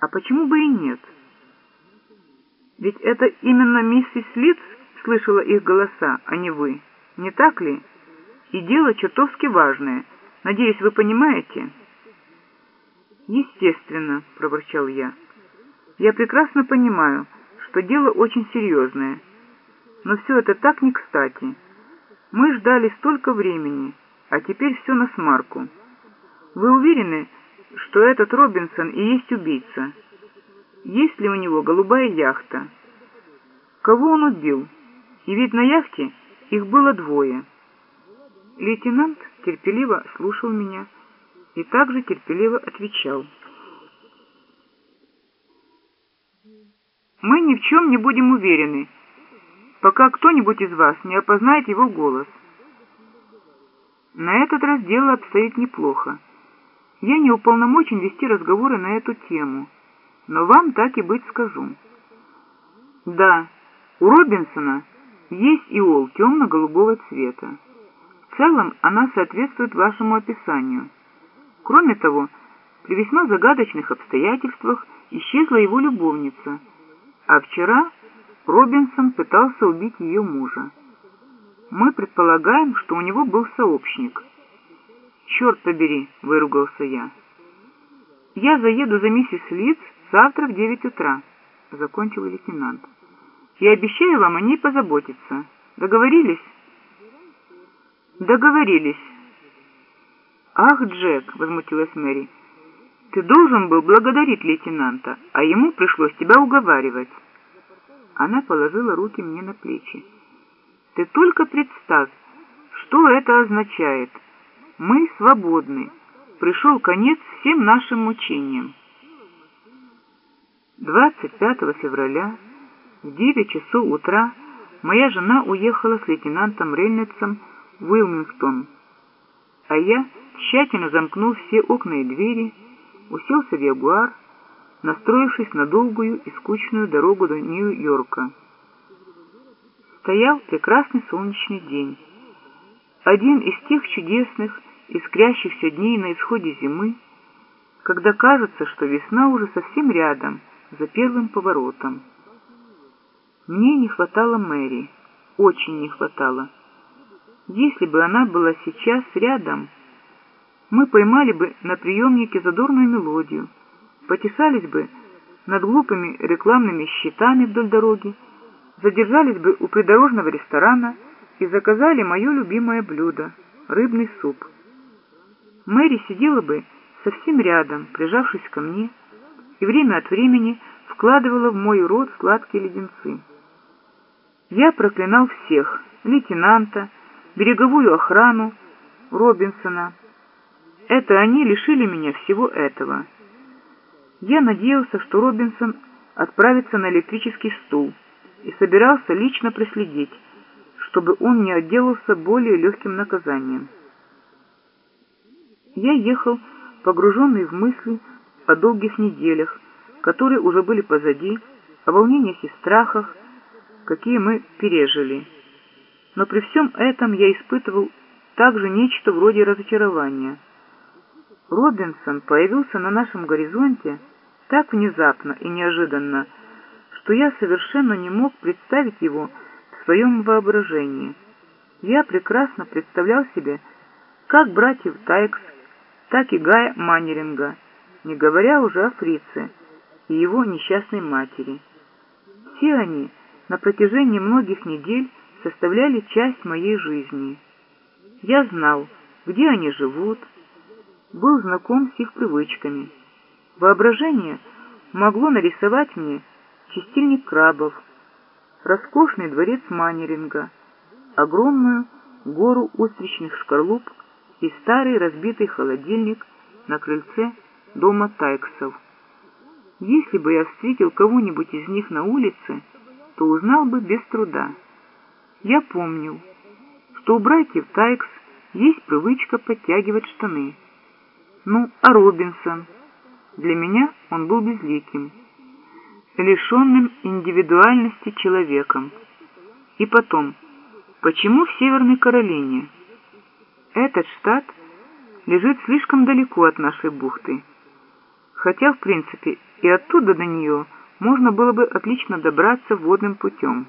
А почему бы и нет? Ведь это именно миссис Литц слышала их голоса, а не вы. Не так ли? И дело чертовски важное. Надеюсь, вы понимаете?» «Естественно», — проворчал я. «Я прекрасно понимаю, что дело очень серьезное. Но все это так не кстати. Мы ждали столько времени, а теперь все на смарку. Вы уверены, что этот Робинсон и есть убийца? Есть ли у него голубая яхта? Кого он убил? И ведь на яхте их было двое». Лейтенант терпеливо слушал меня и также терпеливо отвечал. «Мы ни в чем не будем уверены, пока кто-нибудь из вас не опознает его голос. На этот раз дело обстоит неплохо. Я не уполномочен вести разговоры на эту тему, но вам так и быть скажу. Да, у Робинсона есть иол темно-голубого цвета. В целом она соответствует вашему описанию. Кроме того, при весьма загадочных обстоятельствах исчезла его любовница, а вчера Робинсон пытался убить ее мужа. Мы предполагаем, что у него был сообщник. «Черт побери!» — выругался я. «Я заеду за миссис Литц завтра в девять утра», — закончил лейтенант. «И обещаю вам о ней позаботиться. Договорились?» «Договорились». «Ах, Джек!» — возмутилась Мэри. «Ты должен был благодарить лейтенанта, а ему пришлось тебя уговаривать». Она положила руки мне на плечи. «Ты только представь, что это означает. Мы свободны. Пришел конец всем нашим мучениям». 25 февраля в 9 часов утра моя жена уехала с лейтенантом Рейнольдсом в Уилмингтон, а я, тщательно замкнув все окна и двери, уселся в Ягуар, настроившись на долгую и скучную дорогу до Нью-Йорка. Стоял прекрасный солнечный день. Один из тех чудесных, искрящихся дней на исходе зимы, когда кажется, что весна уже совсем рядом, за первым поворотом. Мне не хватало Мэри, очень не хватало. Если бы она была сейчас рядом, мы поймали бы на приемнике задорную мелодию, потешались бы над глупыми рекламными щитами вдоль дороги, задержались бы у придорожного ресторана и заказали мое любимое блюдо — рыбный суп. Мэри сидела бы совсем рядом, прижавшись ко мне, и время от времени вкладывала в мой рот сладкие леденцы. Я проклинал всех — лейтенанта, береговую охрану, Робинсона. Это они лишили меня всего этого. Я надеялся, что Робинсон отправится на электрический стул и собирался лично проследить, чтобы он не отделался более легким наказанием. Я ехал, погруженный в мысли о долгих неделях, которые уже были позади, о волнениях и страхах, какие мы пережили. Но при всем этом я испытывал также нечто вроде разочарования. Робинсон появился на нашем горизонте так внезапно и неожиданно, что я совершенно не мог представить его своем воображении. Я прекрасно представлял себе как братьев Тайкс, так и Гая Маннеринга, не говоря уже о Фрице и его несчастной матери. Все они на протяжении многих недель составляли часть моей жизни. Я знал, где они живут, был знаком с их привычками. Воображение могло нарисовать мне чистильник крабов, роскошный дворец Маннеринга, огромную гору устричных шкарлуп и старый разбитый холодильник на крыльце дома Тайксов. Если бы я встретил кого-нибудь из них на улице, то узнал бы без труда. Я помнил, что у братьев Тайкс есть привычка подтягивать штаны. Ну, а Робинсон? Для меня он был безликим, лишенным индивидуальности человеком. И потом, почему в Северной Каролине? Этот штат лежит слишком далеко от нашей бухты. Хотя, в принципе, и оттуда до нее можно было бы отлично добраться водным путем.